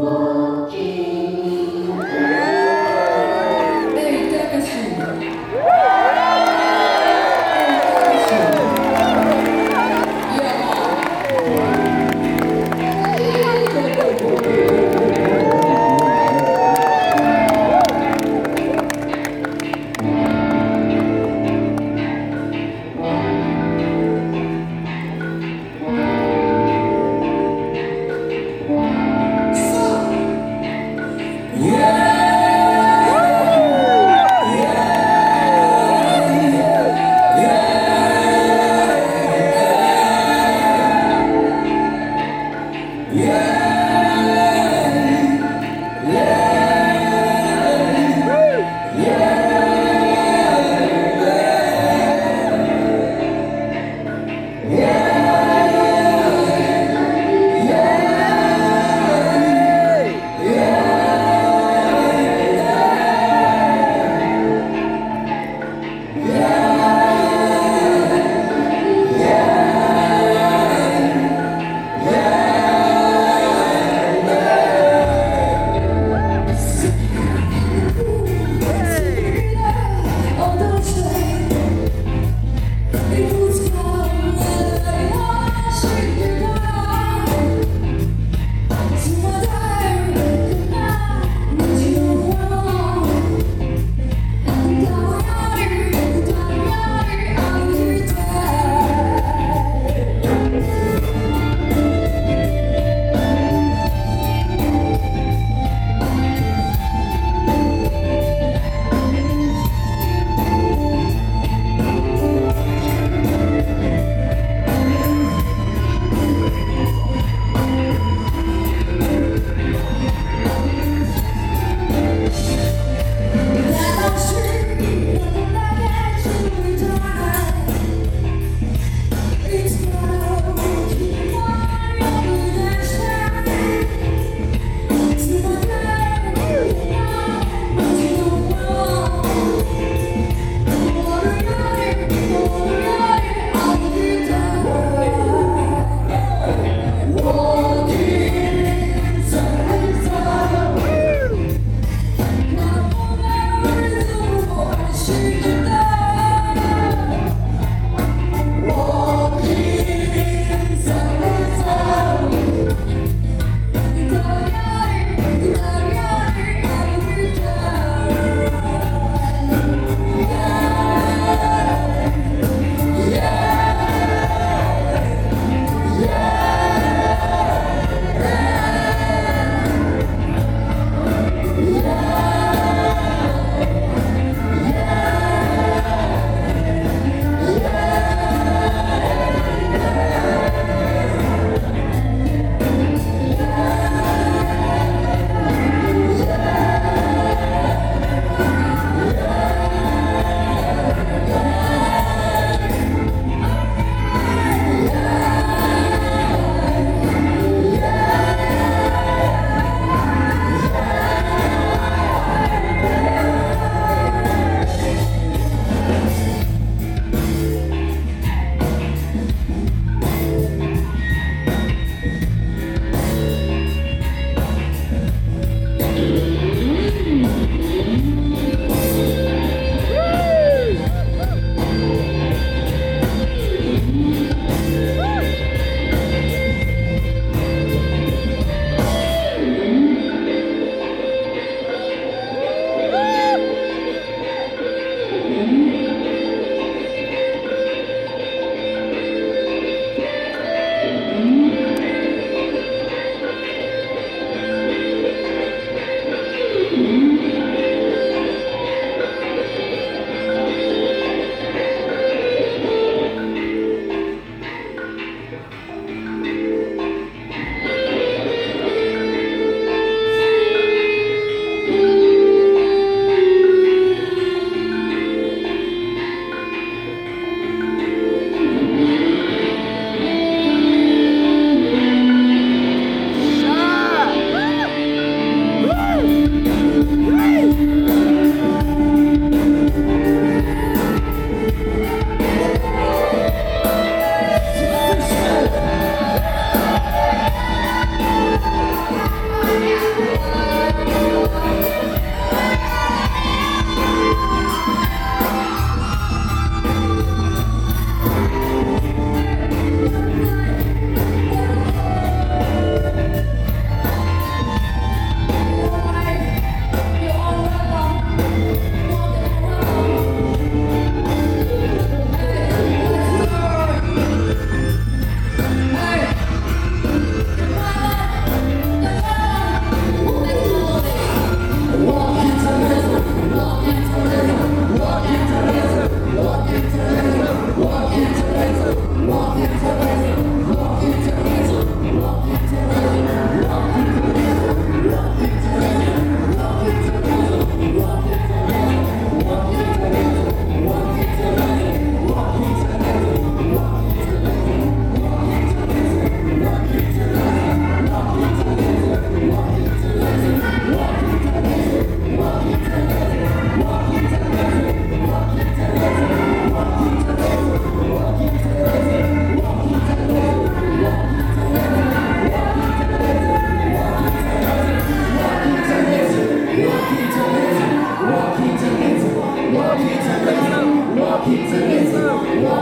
for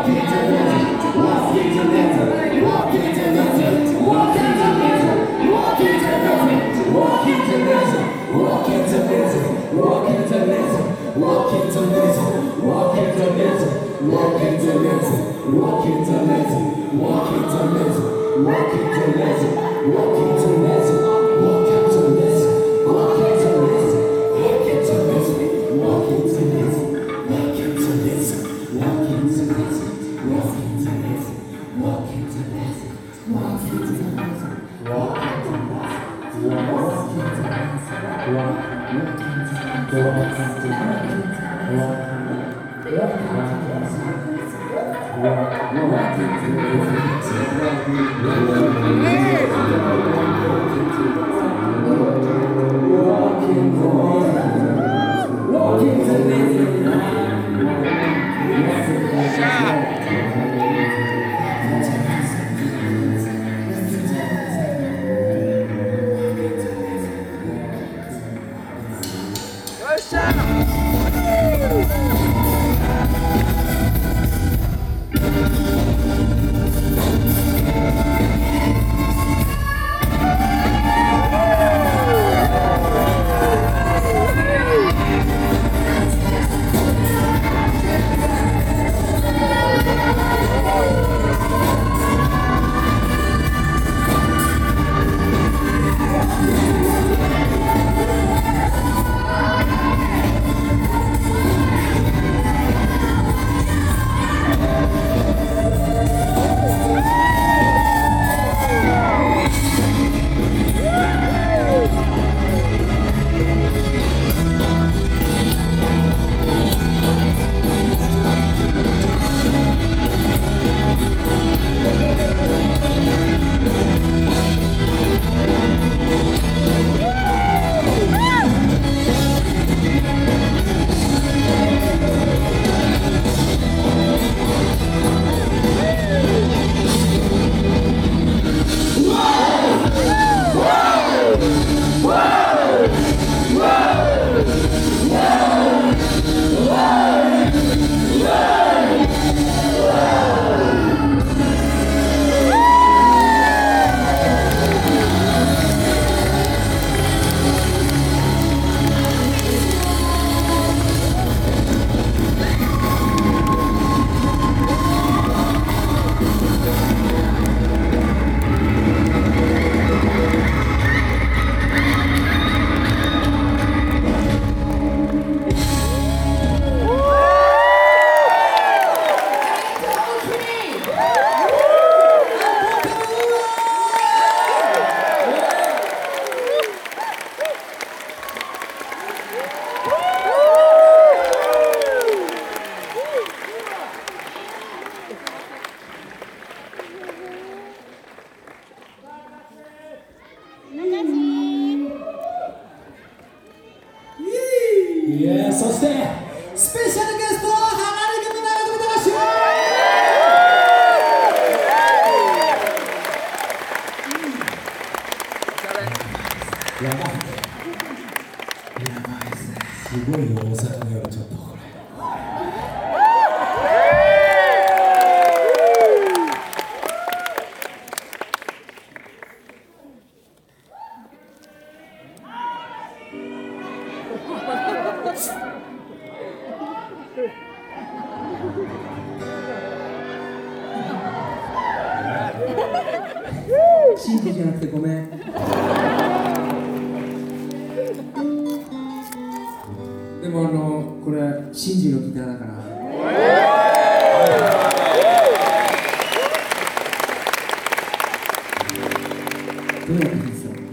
Walk into Walk into Walk into Walk into Walk into Walk into Walking to me. そしてスペシャルシンジじゃなくてごめん。でもあのこれシンジのギターだから。